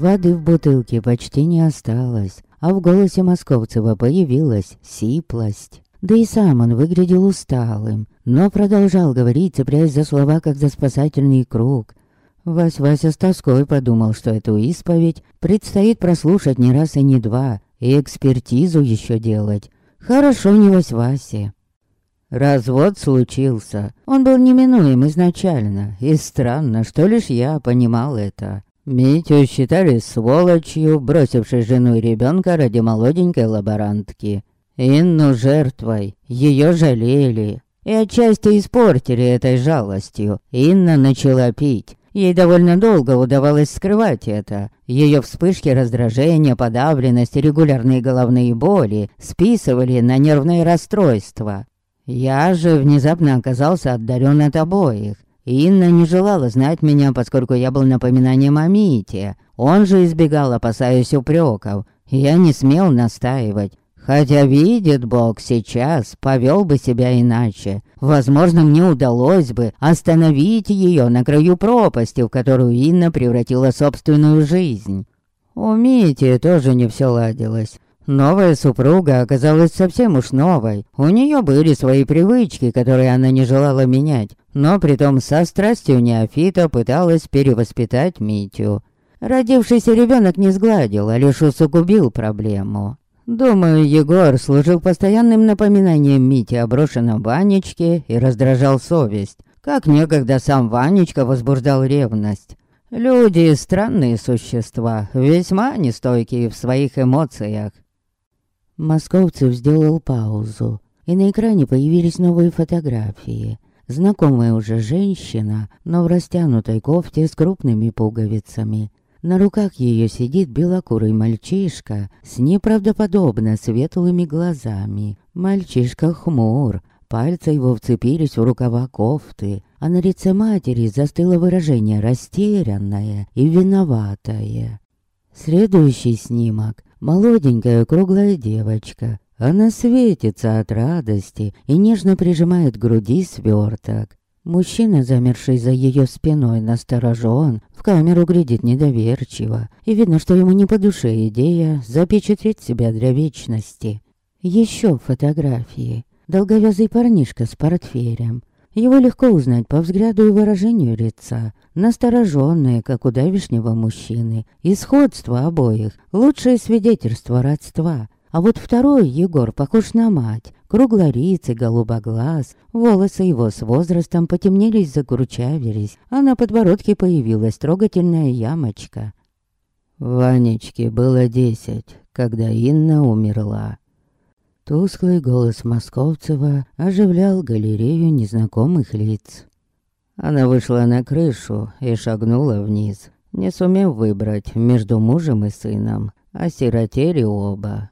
Воды в бутылке почти не осталось, а в голосе Московцева появилась сиплость. Да и сам он выглядел усталым, но продолжал говорить, цепляясь за слова, как за спасательный круг. Вась-Вася с тоской подумал, что эту исповедь предстоит прослушать не раз и не два, и экспертизу еще делать. Хорошо не Вась-Васе. Развод случился. Он был неминуем изначально, и странно, что лишь я понимал это. Митю считали сволочью, бросившей жену и ребенка ради молоденькой лаборантки. Инну жертвой, ее жалели. И отчасти испортили этой жалостью. Инна начала пить. Ей довольно долго удавалось скрывать это. Ее вспышки раздражения, подавленность и регулярные головные боли списывали на нервные расстройства. Я же внезапно оказался отдарен от обоих. Инна не желала знать меня, поскольку я был напоминанием о Мите. Он же избегал, опасаясь упреков. Я не смел настаивать. Хотя видит Бог сейчас, повел бы себя иначе. Возможно, мне удалось бы остановить ее на краю пропасти, в которую Инна превратила собственную жизнь. У Мити тоже не все ладилось. Новая супруга оказалась совсем уж новой. У нее были свои привычки, которые она не желала менять, но притом со страстью неофита пыталась перевоспитать Митю. Родившийся ребенок не сгладил, а лишь усугубил проблему. Думаю, Егор служил постоянным напоминанием Мите о брошенном Ванечке и раздражал совесть, как некогда сам Ванечка возбуждал ревность. Люди — странные существа, весьма нестойкие в своих эмоциях. Московцев сделал паузу, и на экране появились новые фотографии. Знакомая уже женщина, но в растянутой кофте с крупными пуговицами. На руках ее сидит белокурый мальчишка с неправдоподобно светлыми глазами. Мальчишка хмур, пальцы его вцепились в рукава кофты, а на лице матери застыло выражение растерянное и виноватое. Следующий снимок Молоденькая круглая девочка. Она светится от радости и нежно прижимает к груди сверток. Мужчина, замерший за ее спиной, насторожен, в камеру глядит недоверчиво, и видно, что ему не по душе идея запечатлеть себя для вечности. Еще фотографии. Долговязый парнишка с портфелем. Его легко узнать по взгляду и выражению лица. Настороженные, как у давишнего мужчины. И сходство обоих. Лучшее свидетельство родства. А вот второй Егор похож на мать. Круглорицый, голубоглаз. Волосы его с возрастом потемнелись, закручавились. А на подбородке появилась трогательная ямочка. Ванечке было десять, когда Инна умерла. Тусклый голос Московцева оживлял галерею незнакомых лиц. Она вышла на крышу и шагнула вниз, не сумев выбрать между мужем и сыном, осиротели оба.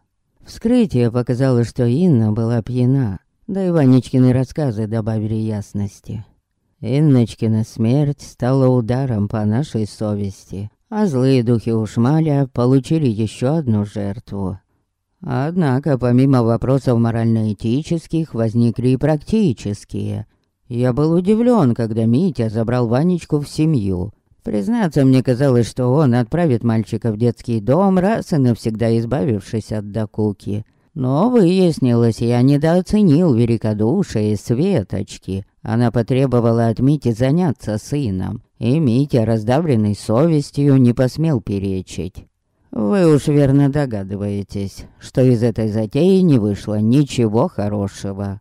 Вскрытие показало, что Инна была пьяна, да и Ванечкины рассказы добавили ясности. Инночкина смерть стала ударом по нашей совести, а злые духи Ушмаля получили еще одну жертву. Однако, помимо вопросов морально-этических, возникли и практические. Я был удивлен, когда Митя забрал Ванечку в семью. Признаться, мне казалось, что он отправит мальчика в детский дом, раз и навсегда избавившись от докуки. Но выяснилось, я недооценил великодушие Светочки. Она потребовала от Мити заняться сыном, и Митя, раздавленный совестью, не посмел перечить. Вы уж верно догадываетесь, что из этой затеи не вышло ничего хорошего.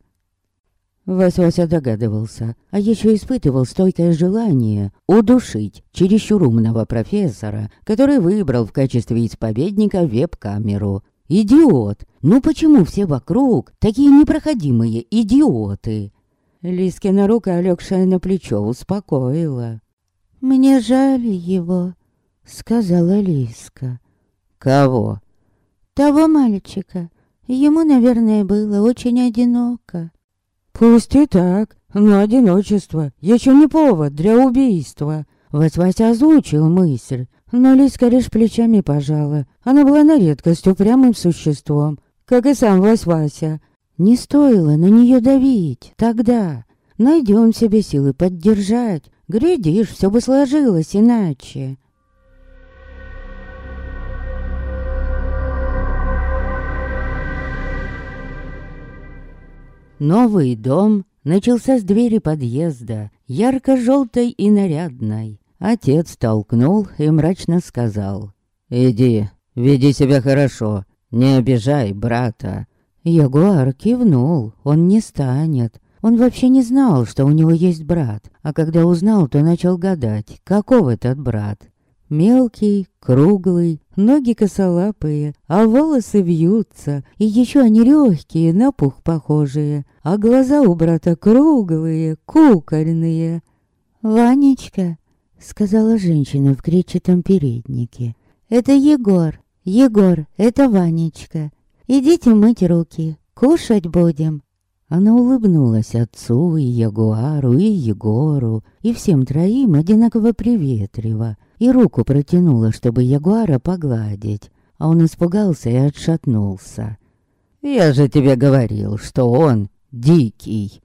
Вась-Вася догадывался, а еще испытывал стойкое желание удушить чересчур умного профессора, который выбрал в качестве исповедника веб-камеру. Идиот! Ну почему все вокруг такие непроходимые идиоты? Лискина рука, легшая на плечо, успокоила. «Мне жаль его», — сказала Лиска. «Кого?» «Того мальчика. Ему, наверное, было очень одиноко». «Пусть и так, но одиночество еще не повод для убийства». Вась-Вася озвучил мысль, но Лиска лишь плечами пожала. Она была на редкость упрямым существом, как и сам Вась-Вася. Не стоило на нее давить тогда. Найдем себе силы поддержать. Глядишь, все бы сложилось иначе. Новый дом начался с двери подъезда, ярко-желтой и нарядной. Отец толкнул и мрачно сказал. «Иди, веди себя хорошо, не обижай брата». Ягуар кивнул, он не станет. Он вообще не знал, что у него есть брат, а когда узнал, то начал гадать, каков этот брат. Мелкий, круглый, ноги косолапые, а волосы вьются, и еще они легкие, на пух похожие, а глаза у брата круглые, кукольные. «Ванечка», — сказала женщина в кречетом переднике, — «это Егор, Егор, это Ванечка. Идите мыть руки, кушать будем». Она улыбнулась отцу и Ягуару, и Егору, и всем троим одинаково приветливо, и руку протянула, чтобы Ягуара погладить, а он испугался и отшатнулся. «Я же тебе говорил, что он дикий!»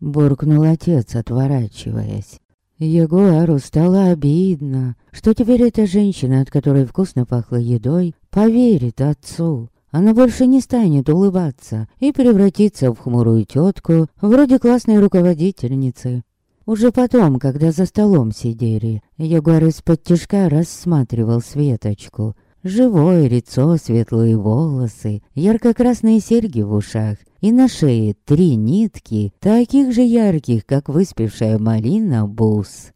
Буркнул отец, отворачиваясь. Ягуару стало обидно, что теперь эта женщина, от которой вкусно пахло едой, поверит отцу. Она больше не станет улыбаться и превратится в хмурую тетку, вроде классной руководительницы. Уже потом, когда за столом сидели, Ягуар из-под тишка рассматривал Светочку. Живое лицо, светлые волосы, ярко-красные серьги в ушах и на шее три нитки, таких же ярких, как выспевшая малина бус.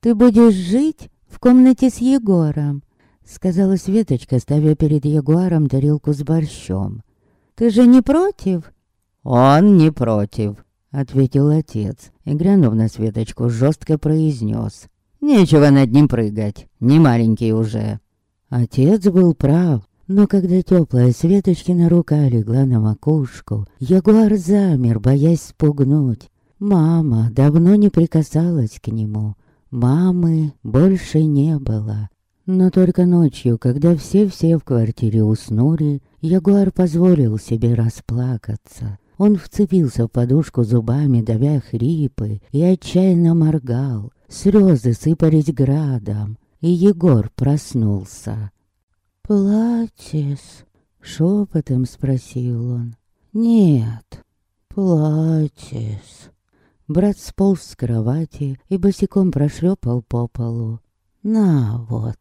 «Ты будешь жить в комнате с Егором?» Сказала Светочка, ставя перед Ягуаром тарелку с борщом. «Ты же не против?» «Он не против», — ответил отец, и, глянув на Светочку, жестко произнес. «Нечего над ним прыгать, не маленький уже». Отец был прав, но когда теплая Светочкина рука легла на макушку, Ягуар замер, боясь спугнуть. Мама давно не прикасалась к нему. Мамы больше не было. Но только ночью, когда все-все в квартире уснули, Ягуар позволил себе расплакаться. Он вцепился в подушку зубами, давя хрипы, и отчаянно моргал. Слезы сыпались градом, и Егор проснулся. «Платьес?» — шепотом спросил он. «Нет, платьес». Брат сполз с кровати и босиком прошлепал по полу. «На вот».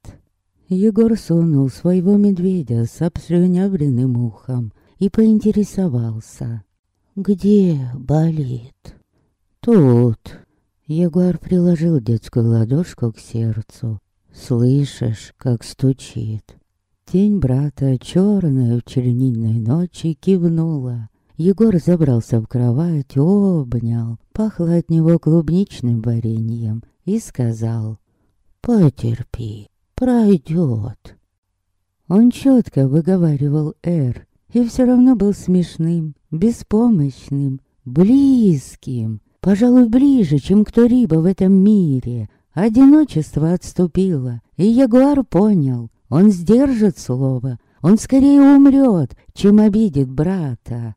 Егор сунул своего медведя с обслюнявленным ухом и поинтересовался. «Где болит?» «Тут». Егор приложил детскую ладошку к сердцу. «Слышишь, как стучит?» Тень брата, черная в чернильной ночи, кивнула. Егор забрался в кровать, обнял, пахло от него клубничным вареньем и сказал Потерпи, пройдет. Он четко выговаривал «Р» и все равно был смешным, беспомощным, близким, пожалуй, ближе, чем кто-либо в этом мире. Одиночество отступило, и Ягуар понял, он сдержит слово, он скорее умрет, чем обидит брата.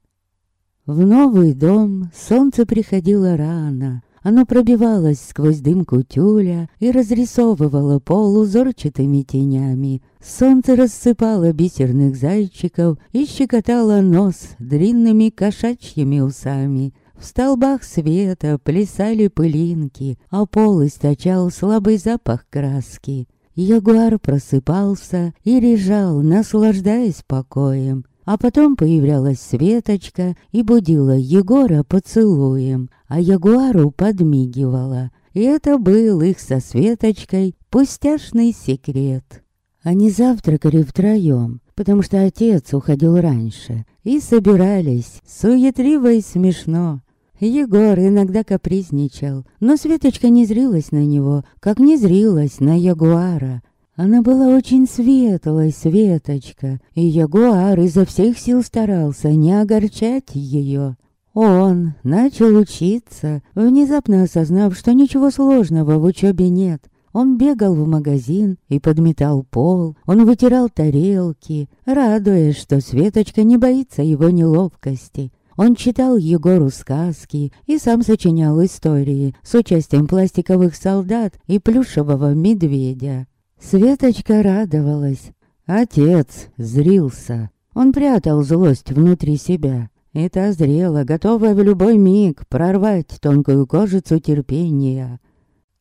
В новый дом солнце приходило рано, оно пробивалось сквозь дымку тюля и разрисовывало пол узорчатыми тенями. Солнце рассыпало бисерных зайчиков и щекотало нос длинными кошачьими усами. В столбах света плясали пылинки, а пол источал слабый запах краски. Ягуар просыпался и лежал, наслаждаясь покоем. А потом появлялась Светочка и будила Егора поцелуем, а Ягуару подмигивала. И это был их со Светочкой пустяшный секрет. Они завтракали втроем, потому что отец уходил раньше, и собирались, суетливо и смешно. Егор иногда капризничал, но Светочка не зрилась на него, как не зрилась на Ягуара. Она была очень светлой, Светочка, и Ягуар изо всех сил старался не огорчать ее. Он начал учиться, внезапно осознав, что ничего сложного в учебе нет. Он бегал в магазин и подметал пол, он вытирал тарелки, радуясь, что Светочка не боится его неловкости. Он читал Егору сказки и сам сочинял истории с участием пластиковых солдат и плюшевого медведя. Светочка радовалась. Отец зрился. Он прятал злость внутри себя. и та зрела, готовая в любой миг прорвать тонкую кожицу терпения.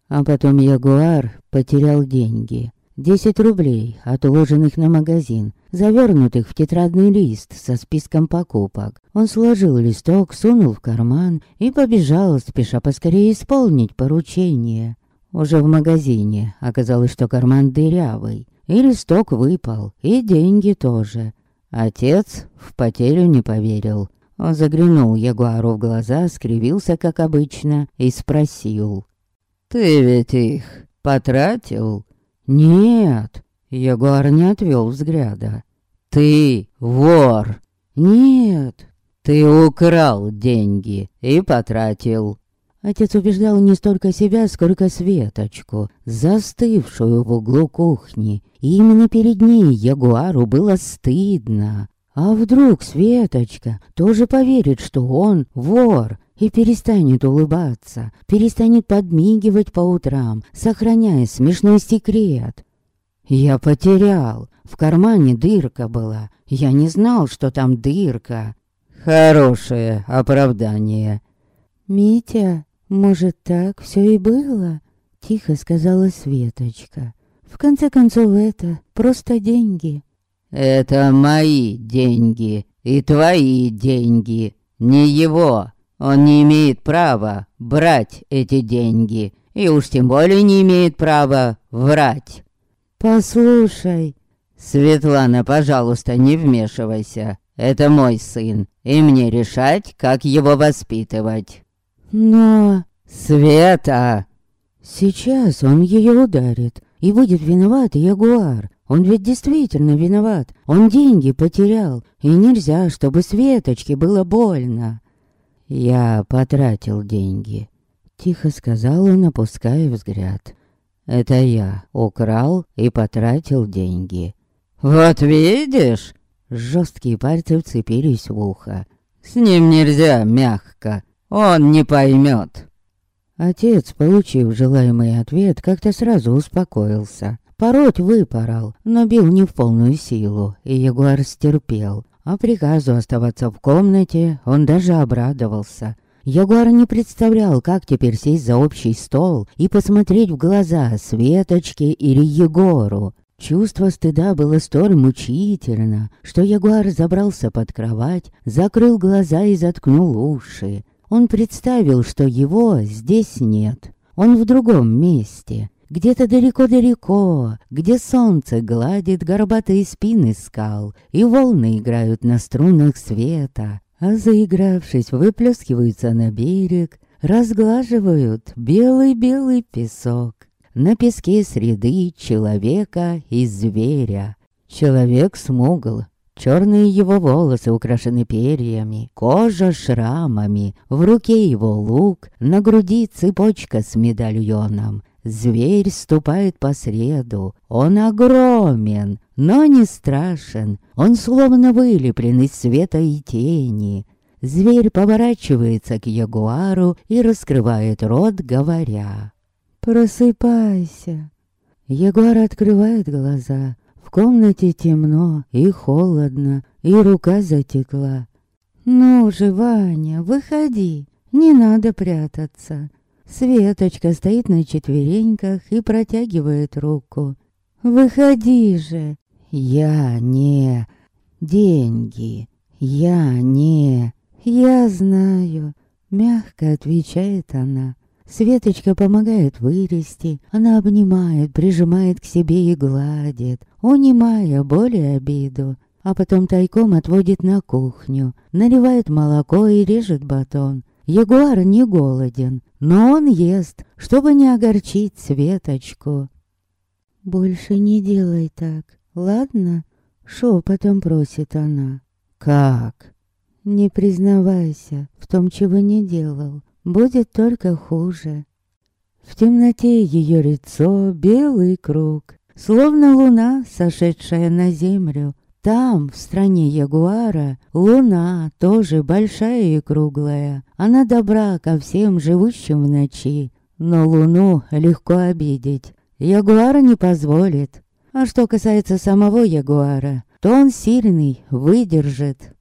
А потом Ягуар потерял деньги. Десять рублей, отложенных на магазин, завернутых в тетрадный лист со списком покупок. Он сложил листок, сунул в карман и побежал, спеша поскорее исполнить поручение. Уже в магазине оказалось, что карман дырявый, и листок выпал, и деньги тоже. Отец в потерю не поверил. Он заглянул Ягуару в глаза, скривился, как обычно, и спросил. «Ты ведь их потратил?» «Нет», — Ягуар не отвел взгляда. «Ты вор!» «Нет, ты украл деньги и потратил». Отец убеждал не столько себя, сколько Светочку, застывшую в углу кухни. И именно перед ней Ягуару было стыдно. А вдруг Светочка тоже поверит, что он вор, и перестанет улыбаться, перестанет подмигивать по утрам, сохраняя смешной секрет. Я потерял. В кармане дырка была. Я не знал, что там дырка. Хорошее оправдание. «Митя, может, так все и было?» Тихо сказала Светочка. «В конце концов, это просто деньги». «Это мои деньги и твои деньги, не его. Он не имеет права брать эти деньги, и уж тем более не имеет права врать. Послушай, Светлана, пожалуйста, не вмешивайся. Это мой сын, и мне решать, как его воспитывать. Но... Света! Сейчас он ее ударит, и будет виноват Ягуар. Он ведь действительно виноват. Он деньги потерял, и нельзя, чтобы Светочке было больно. «Я потратил деньги», — тихо сказал он, опуская взгляд. «Это я украл и потратил деньги». «Вот видишь?» Жесткие пальцы вцепились в ухо. «С ним нельзя мягко, он не поймет». Отец, получив желаемый ответ, как-то сразу успокоился. Пороть выпорол, но бил не в полную силу, и Ягуар стерпел. А приказу оставаться в комнате он даже обрадовался. Ягуар не представлял, как теперь сесть за общий стол и посмотреть в глаза Светочке или Егору. Чувство стыда было столь мучительно, что Ягуар забрался под кровать, закрыл глаза и заткнул уши. Он представил, что его здесь нет. Он в другом месте, где-то далеко-далеко, где солнце гладит горбатые спины скал, и волны играют на струнах света, а заигравшись, выплескиваются на берег, разглаживают белый-белый песок. На песке среды человека и зверя. Человек смугл, Черные его волосы украшены перьями, кожа шрамами, в руке его лук, на груди цепочка с медальоном. Зверь ступает по среду, он огромен, но не страшен, он словно вылеплен из света и тени. Зверь поворачивается к ягуару и раскрывает рот, говоря «Просыпайся». Ягуар открывает глаза. В комнате темно и холодно, и рука затекла. «Ну же, Ваня, выходи, не надо прятаться». Светочка стоит на четвереньках и протягивает руку. «Выходи же!» «Я не... деньги. Я не... Я знаю!» Мягко отвечает она. Светочка помогает вырасти. Она обнимает, прижимает к себе и гладит, унимая боль и обиду. А потом тайком отводит на кухню, наливает молоко и режет батон. Ягуар не голоден, но он ест, чтобы не огорчить Светочку. «Больше не делай так, ладно?» Шепотом просит она. «Как?» «Не признавайся в том, чего не делал. Будет только хуже». В темноте ее лицо белый круг, словно луна, сошедшая на землю, там, в стране Ягуара, луна тоже большая и круглая. Она добра ко всем живущим в ночи. Но луну легко обидеть. Ягуара не позволит. А что касается самого Ягуара, то он сильный, выдержит.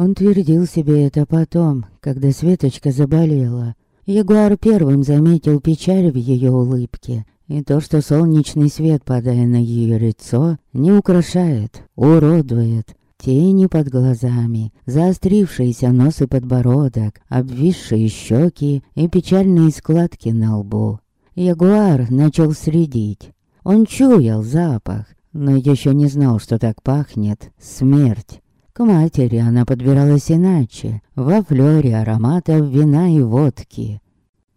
Он твердил себе это потом, когда Светочка заболела. Ягуар первым заметил печаль в ее улыбке, и то, что солнечный свет, падая на ее лицо, не украшает, уродует. Тени под глазами, заострившиеся нос и подбородок, обвисшие щеки и печальные складки на лбу. Ягуар начал следить. Он чуял запах, но еще не знал, что так пахнет смерть. Матери она подбиралась иначе, во флёре ароматов вина и водки.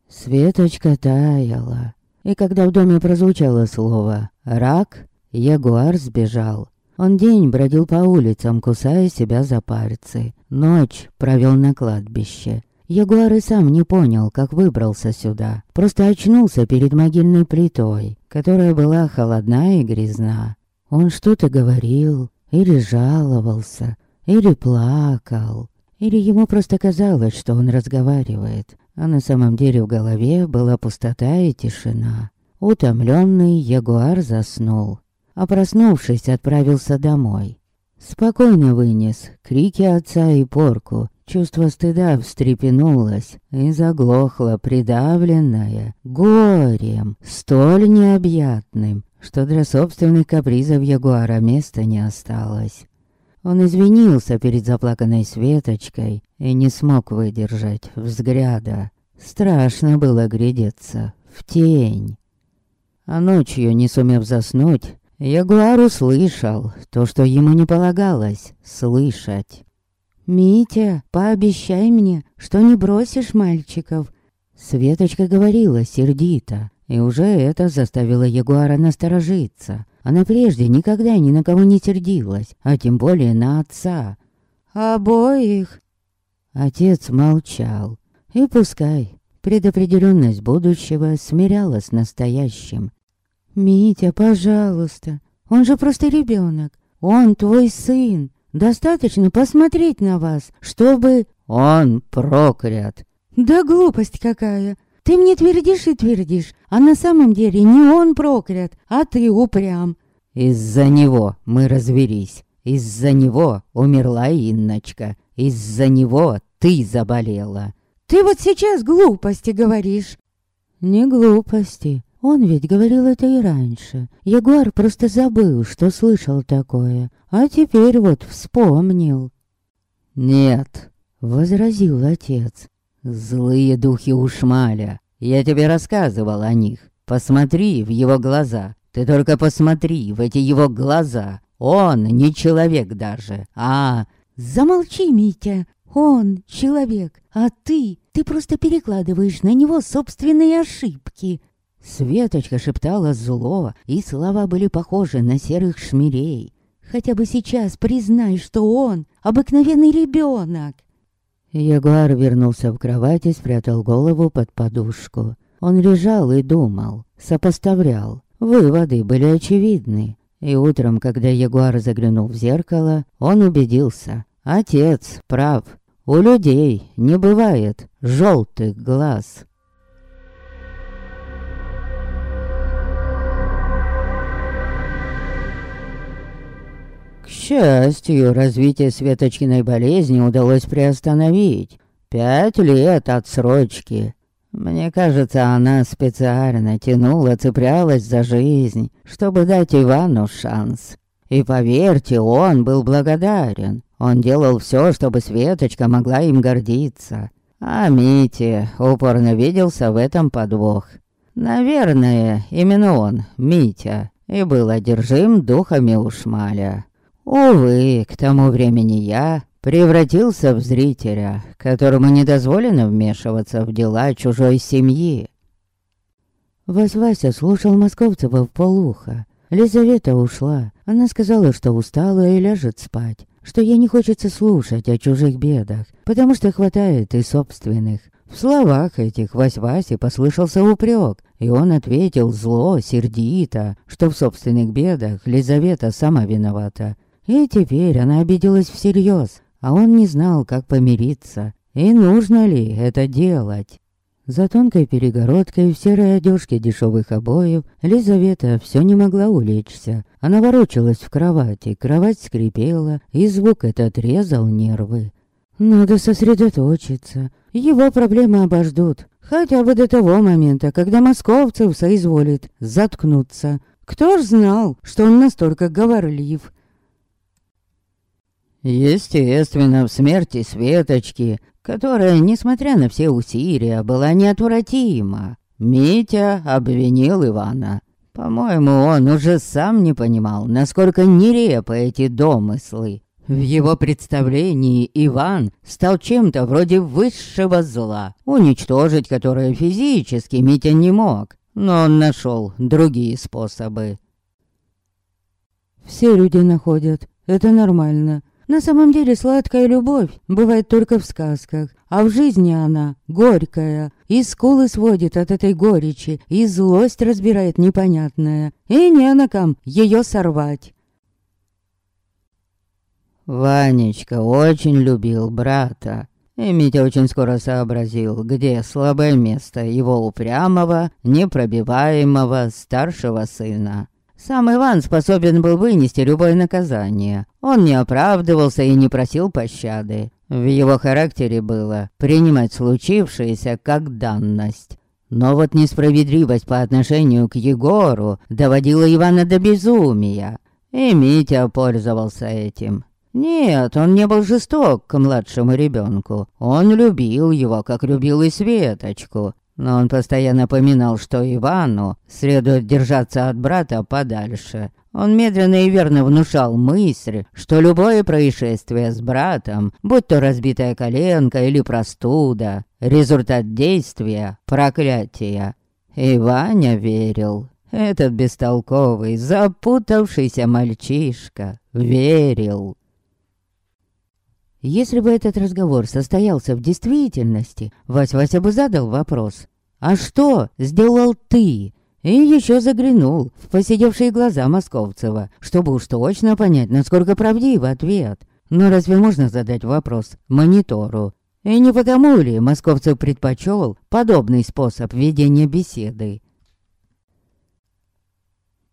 Светочка таяла, и когда в доме прозвучало слово «рак», ягуар сбежал. Он день бродил по улицам, кусая себя за пальцы. Ночь провел на кладбище. Ягуар и сам не понял, как выбрался сюда. Просто очнулся перед могильной плитой, которая была холодна и грязна. Он что-то говорил или жаловался, или плакал, или ему просто казалось, что он разговаривает, а на самом деле в голове была пустота и тишина. Утомленный ягуар заснул, а проснувшись, отправился домой. Спокойно вынес крики отца и порку. Чувство стыда встрепенулось и заглохло, придавленное горем, столь необъятным, что для собственных капризов Ягуара места не осталось. Он извинился перед заплаканной Светочкой и не смог выдержать взгляда. Страшно было глядеться в тень. А ночью, не сумев заснуть, Ягуар услышал то, что ему не полагалось слышать. «Митя, пообещай мне, что не бросишь мальчиков». Светочка говорила сердито, и уже это заставило Ягуара насторожиться. Она прежде никогда ни на кого не сердилась, а тем более на отца. «Обоих?» Отец молчал. И пускай предопределенность будущего смиряла с настоящим. «Митя, пожалуйста, он же просто ребенок. Он твой сын. Достаточно посмотреть на вас, чтобы...» «Он проклят!» «Да глупость какая! Ты мне твердишь и твердишь, а на самом деле не он проклят, а ты упрям. Из-за него мы развелись. Из-за него умерла Инночка. Из-за него ты заболела. Ты вот сейчас глупости говоришь. Не глупости. Он ведь говорил это и раньше. Ягуар просто забыл, что слышал такое. А теперь вот вспомнил. «Нет», — возразил отец. Злые духи Ушмаля. Я тебе рассказывал о них. Посмотри в его глаза. Ты только посмотри в эти его глаза. Он не человек даже, а... Замолчи, Митя. Он человек, а ты... Ты просто перекладываешь на него собственные ошибки. Светочка шептала зло, и слова были похожи на серых шмелей. Хотя бы сейчас признай, что он обыкновенный ребенок. Ягуар вернулся в кровать и спрятал голову под подушку. Он лежал и думал, сопоставлял. Выводы были очевидны. И утром, когда Ягуар заглянул в зеркало, он убедился. Отец прав. У людей не бывает желтых глаз. Счастью, развитие Светочкиной болезни удалось приостановить. Пять лет отсрочки. Мне кажется, она специально тянула, цеплялась за жизнь, чтобы дать Ивану шанс. И поверьте, он был благодарен. Он делал все, чтобы Светочка могла им гордиться. А Митя упорно виделся в этом подвох. Наверное, именно он, Митя, и был одержим духами Ушмаля. Увы, к тому времени я превратился в зрителя, которому не дозволено вмешиваться в дела чужой семьи. Вась-Вася слушал Московцева в полуха. Лизавета ушла. Она сказала, что устала и ляжет спать. Что ей не хочется слушать о чужих бедах, потому что хватает и собственных. В словах этих Вась-Васе послышался упрек, и он ответил зло, сердито, что в собственных бедах Лизавета сама виновата, и теперь она обиделась всерьез, а он не знал, как помириться, и нужно ли это делать. За тонкой перегородкой в серой одежке дешевых обоев Лизавета все не могла улечься. Она ворочалась в кровати, кровать скрипела, и звук этот резал нервы. Надо сосредоточиться. Его проблемы обождут. Хотя бы до того момента, когда московцев соизволит заткнуться. Кто ж знал, что он настолько говорлив. Естественно, в смерти Светочки, которая, несмотря на все усилия, была неотвратима, Митя обвинил Ивана. По-моему, он уже сам не понимал, насколько нерепы эти домыслы. В его представлении Иван стал чем-то вроде высшего зла, уничтожить которое физически Митя не мог, но он нашел другие способы. Все люди находят, это нормально. На самом деле сладкая любовь бывает только в сказках, а в жизни она горькая, и скулы сводит от этой горечи, и злость разбирает непонятная, и не на ком ее сорвать. Ванечка очень любил брата, и Митя очень скоро сообразил, где слабое место его упрямого, непробиваемого старшего сына. Сам Иван способен был вынести любое наказание. Он не оправдывался и не просил пощады. В его характере было принимать случившееся как данность. Но вот несправедливость по отношению к Егору доводила Ивана до безумия. И Митя пользовался этим. Нет, он не был жесток к младшему ребенку. Он любил его, как любил и Светочку. Но он постоянно поминал, что Ивану следует держаться от брата подальше. Он медленно и верно внушал мысль, что любое происшествие с братом, будь то разбитая коленка или простуда, результат действия – проклятия. И Ваня верил. Этот бестолковый, запутавшийся мальчишка верил. Если бы этот разговор состоялся в действительности, Вась-Вася бы задал вопрос. «А что сделал ты?» И еще заглянул в посидевшие глаза Московцева, чтобы уж точно понять, насколько правдив ответ. Но разве можно задать вопрос монитору? И не потому ли Московцев предпочел подобный способ ведения беседы?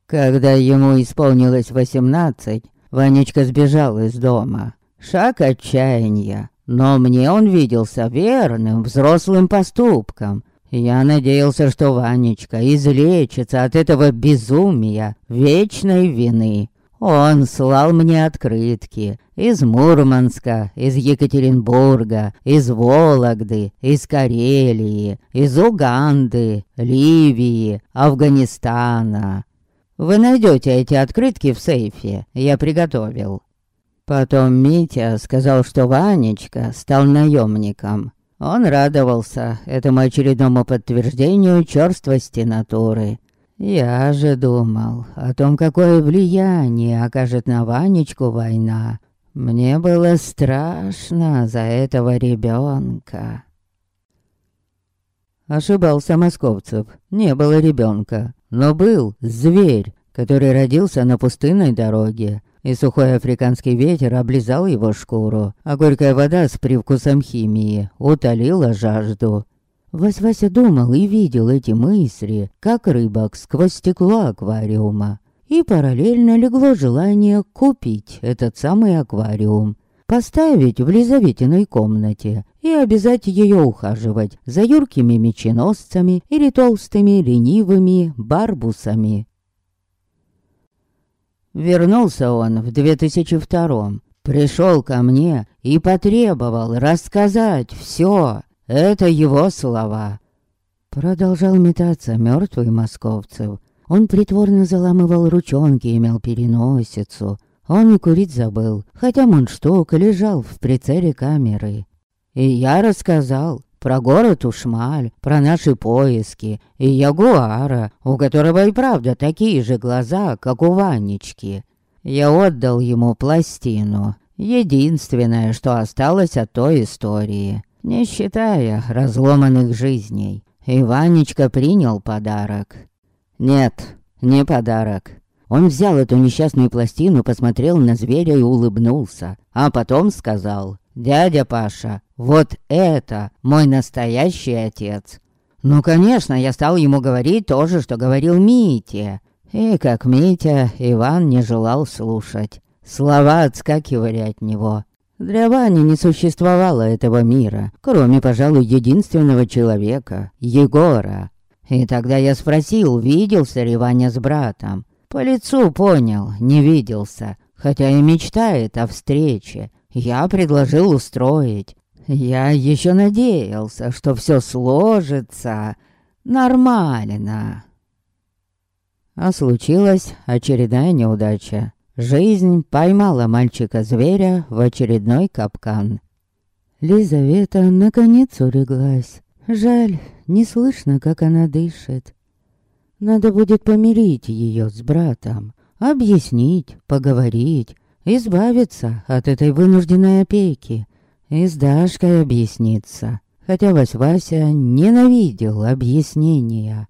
Когда ему исполнилось восемнадцать, Ванечка сбежал из дома. Шаг отчаяния, но мне он виделся верным, взрослым поступком. Я надеялся, что Ванечка излечится от этого безумия, вечной вины. Он слал мне открытки из Мурманска, из Екатеринбурга, из Вологды, из Карелии, из Уганды, Ливии, Афганистана. Вы найдете эти открытки в сейфе, я приготовил. Потом Митя сказал, что Ванечка стал наемником. Он радовался этому очередному подтверждению черствости натуры. Я же думал о том, какое влияние окажет на Ванечку война. Мне было страшно за этого ребенка. Ошибался Московцев. Не было ребенка, но был зверь, который родился на пустынной дороге и сухой африканский ветер облизал его шкуру, а горькая вода с привкусом химии утолила жажду. Вась-Вася думал и видел эти мысли, как рыбок сквозь стекло аквариума. И параллельно легло желание купить этот самый аквариум, поставить в Лизаветиной комнате и обязать ее ухаживать за юркими меченосцами или толстыми ленивыми барбусами. Вернулся он в 2002-м. Пришел ко мне и потребовал рассказать все. Это его слова. Продолжал метаться мертвый московцев. Он притворно заламывал ручонки и имел переносицу. Он и курить забыл, хотя мундштук лежал в прицеле камеры. И я рассказал, про город Ушмаль, про наши поиски и Ягуара, у которого и правда такие же глаза, как у Ванечки. Я отдал ему пластину, единственное, что осталось от той истории, не считая разломанных жизней. И Ванечка принял подарок. Нет, не подарок. Он взял эту несчастную пластину, посмотрел на зверя и улыбнулся, а потом сказал «Дядя Паша, вот это мой настоящий отец». Ну, конечно, я стал ему говорить то же, что говорил Мите. И как Митя, Иван не желал слушать. Слова отскакивали от него. Для Вани не существовало этого мира, кроме, пожалуй, единственного человека, Егора. И тогда я спросил, виделся ли Ваня с братом. По лицу понял, не виделся, хотя и мечтает о встрече. Я предложил устроить. Я еще надеялся, что все сложится нормально. А случилась очередная неудача. Жизнь поймала мальчика-зверя в очередной капкан. Лизавета наконец улеглась. Жаль, не слышно, как она дышит. Надо будет помирить ее с братом, объяснить, поговорить, избавиться от этой вынужденной опеки. И с Дашкой объясниться, хотя Вась-Вася ненавидел объяснения.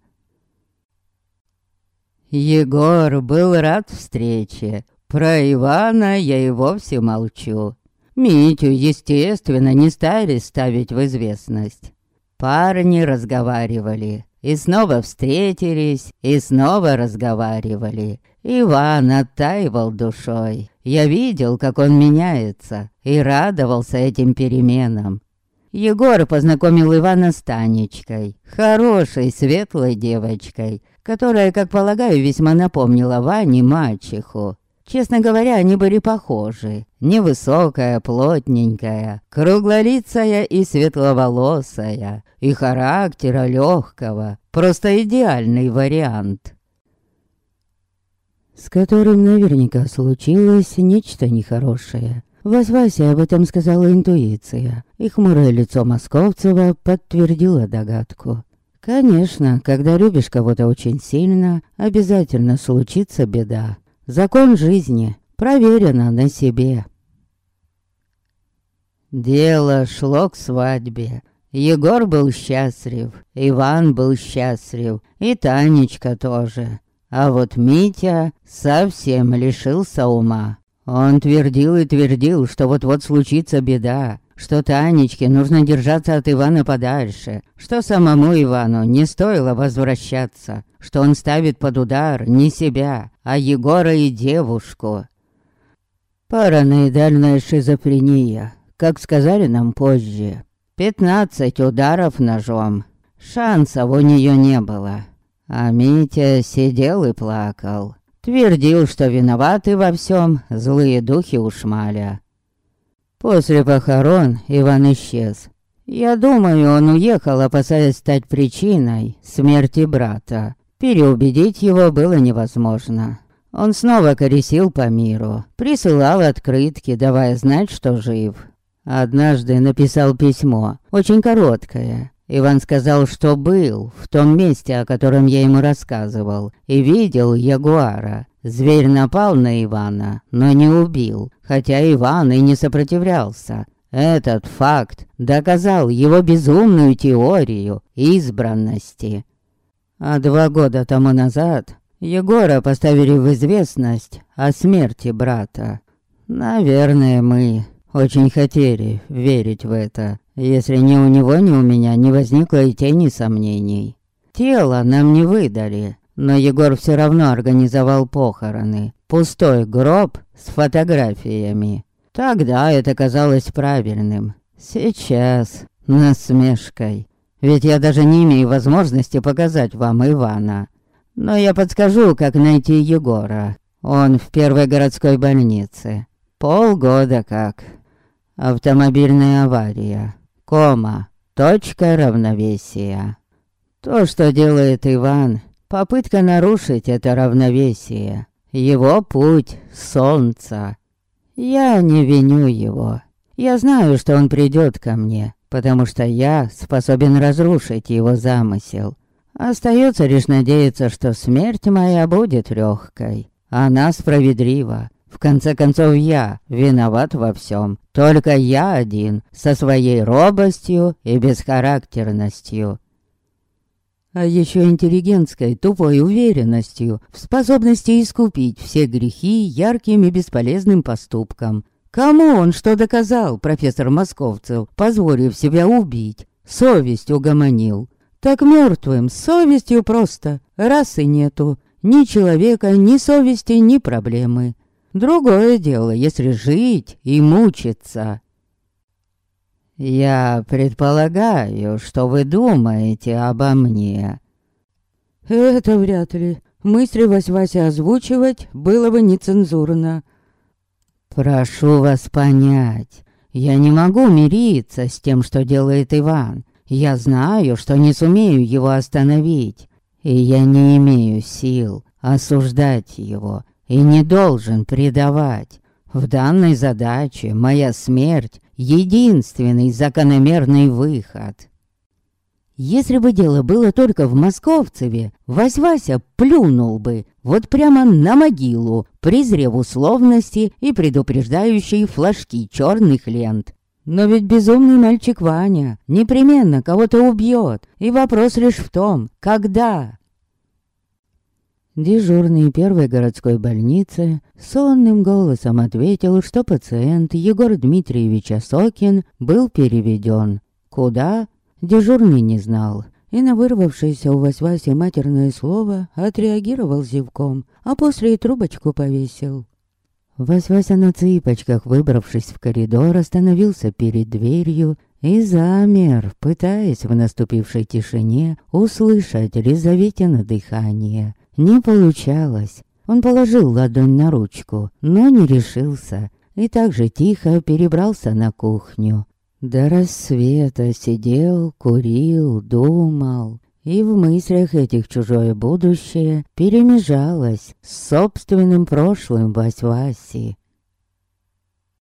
Егор был рад встрече. Про Ивана я и вовсе молчу. Митю, естественно, не стали ставить в известность. Парни разговаривали. И снова встретились, и снова разговаривали. Иван оттаивал душой. Я видел, как он меняется, и радовался этим переменам. Егор познакомил Ивана с Танечкой, хорошей, светлой девочкой, которая, как полагаю, весьма напомнила Ване мачеху. Честно говоря, они были похожи. Невысокая, плотненькая, круглолицая и светловолосая, и характера легкого, просто идеальный вариант. С которым наверняка случилось нечто нехорошее. Вась-Вася об этом сказала интуиция, и хмурое лицо Московцева подтвердило догадку. Конечно, когда любишь кого-то очень сильно, обязательно случится беда. Закон жизни проверено на себе. Дело шло к свадьбе. Егор был счастлив, Иван был счастлив, и Танечка тоже. А вот Митя совсем лишился ума. Он твердил и твердил, что вот-вот случится беда, что Танечке нужно держаться от Ивана подальше, что самому Ивану не стоило возвращаться, что он ставит под удар не себя, а Егора и девушку. Параноидальная шизофрения, как сказали нам позже. Пятнадцать ударов ножом. Шансов у нее не было. А Митя сидел и плакал. Твердил, что виноваты во всем злые духи Ушмаля. После похорон Иван исчез. Я думаю, он уехал, опасаясь стать причиной смерти брата. Переубедить его было невозможно. Он снова корисил по миру, присылал открытки, давая знать, что жив. Однажды написал письмо, очень короткое. Иван сказал, что был в том месте, о котором я ему рассказывал, и видел ягуара. Зверь напал на Ивана, но не убил, хотя Иван и не сопротивлялся. Этот факт доказал его безумную теорию избранности. А два года тому назад Егора поставили в известность о смерти брата. Наверное, мы очень хотели верить в это, если ни у него, ни у меня не возникло и тени сомнений. Тело нам не выдали, но Егор все равно организовал похороны. Пустой гроб с фотографиями. Тогда это казалось правильным. Сейчас насмешкой. Ведь я даже не имею возможности показать вам Ивана. Но я подскажу, как найти Егора. Он в первой городской больнице. Полгода как. Автомобильная авария. Кома. Точка равновесия. То, что делает Иван, попытка нарушить это равновесие. Его путь — солнце. Я не виню его. Я знаю, что он придет ко мне, потому что я способен разрушить его замысел. Остается лишь надеяться, что смерть моя будет легкой. Она справедлива. В конце концов, я виноват во всем. Только я один, со своей робостью и бесхарактерностью. А еще интеллигентской, тупой уверенностью в способности искупить все грехи ярким и бесполезным поступком. Кому он что доказал, профессор Московцев, позволив себя убить? Совесть угомонил. Так мертвым, совестью просто, раз и нету. Ни человека, ни совести, ни проблемы. Другое дело, если жить и мучиться. Я предполагаю, что вы думаете обо мне. Это вряд ли. Мысли Вась-Вася озвучивать было бы нецензурно. Прошу вас понять, я не могу мириться с тем, что делает Иван. Я знаю, что не сумею его остановить, и я не имею сил осуждать его и не должен предавать. В данной задаче моя смерть — единственный закономерный выход. Если бы дело было только в Московцеве, Вась-Вася плюнул бы вот прямо на могилу, презрев условности и предупреждающие флажки черных лент. Но ведь безумный мальчик Ваня непременно кого-то убьет, и вопрос лишь в том, когда. Дежурный первой городской больницы сонным голосом ответил, что пациент Егор Дмитриевич Осокин был переведен. Куда? Дежурный не знал. И на вырвавшееся у Вась-Васи матерное слово отреагировал зевком, а после и трубочку повесил. Вась-Вася на цыпочках, выбравшись в коридор, остановился перед дверью и замер, пытаясь в наступившей тишине услышать Лизаветина дыхание. Не получалось. Он положил ладонь на ручку, но не решился, и также тихо перебрался на кухню. До рассвета сидел, курил, думал, и в мыслях этих чужое будущее перемежалось с собственным прошлым Вась-Васи.